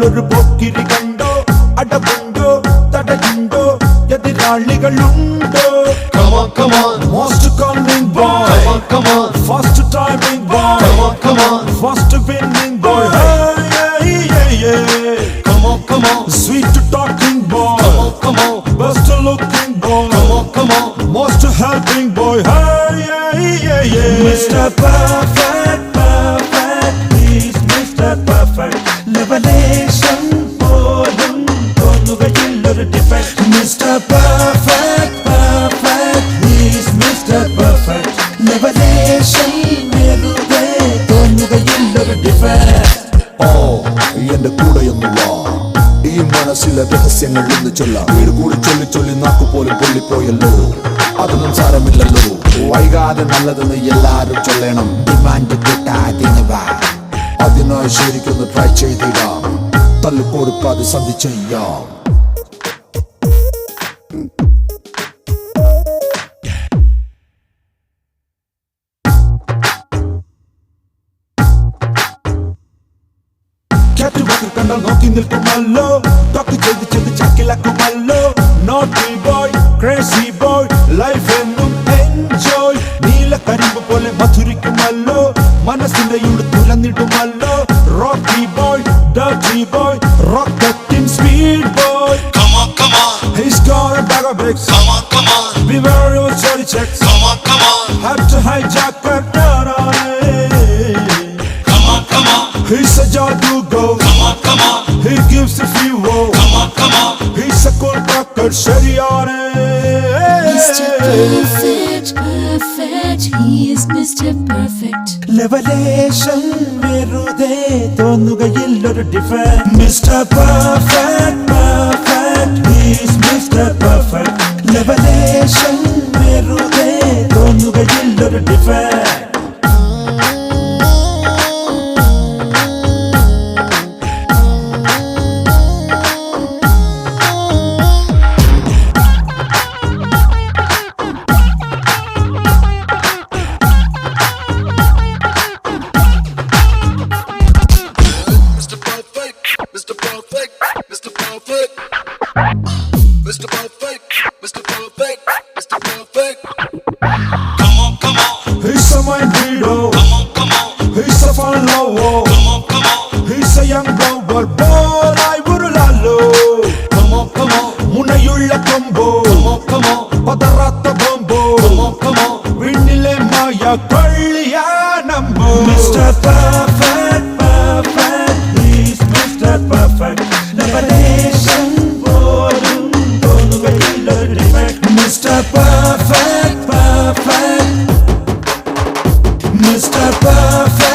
ഇവനാളൊരു പോക്കിരി കണ്ടോ അടവുണ്ടോ തടയുണ്ടോ എതിരാളികളുണ്ടോ Come on, come on, most coming come boy on, come on, first timing boy come on, come on, first winning boy come on, come on, sweet talking boy come on, come on, best looking boy come on, come on. Most helping boy, hey, yeah, yeah, yeah. Mr. Perfect, perfect, he's Mr. Perfect. ഈ ചില രഹസ്യങ്ങൾ ഇന്ന് ചൊല്ലാം. വീട് കൂടി ചൊല്ലി ചൊല്ലി നാക്കു പോലും പൊള്ളിപ്പോയല്ലോ. അതൊന്നും സാരമില്ലല്ലോ. വൈകാതെ നല്ലതെന്ന് എല്ലാരും ചൊല്ലണം. ഡിമാൻഡ് അതിനായി ശരിക്കൊന്ന് ട്രൈ ചെയ്തിടാം. തല്ലുകൊടുക്കാതെ സന്ധി ചെയ്യാം. കാറ്റുവാക്കിൽ കണ്ടാൽ നോക്കി നിൽക്കുമല്ലോ ടോക്ക് ചെയ്ത് ചെയ്ത് ചാക്കിലാക്കുമല്ലോ naughty boy crazy boy life എന്നും എൻജോയ് നീല കരിമ്പ് പോലെ മധുരിക്കുമല്ലോ മനസ്സിന്റെ ഇവിടെ തുലന്നിടുമല്ലോ rocky boy dirty boy റോക്കറ്റിൻ speed boy Come on, come on, He's got a bag. Of bricks come on, come on, Beware your cherry checks come on, come on, Have to hijack. He gives us few woe come on, come on. He's a cool cracker, ശരിയാണ് Mr. Perfect, perfect, he is Mr. Perfect. Revelation വെറുതെ തോന്നുകയില്ലൊരു mister Perfect, perfect football போலாய் உருளாலோ. Come on come on. முனையுள்ள combo. Come on come on. பதராத்த பாம்போ. Come on come on. விண்ணிலே மாயா கொள்ளியா நம்போ. Mister perfect perfect please mister perfect. Revelation போடும் தோணுவதில்லை defect mister perfect perfect. Mister perfect.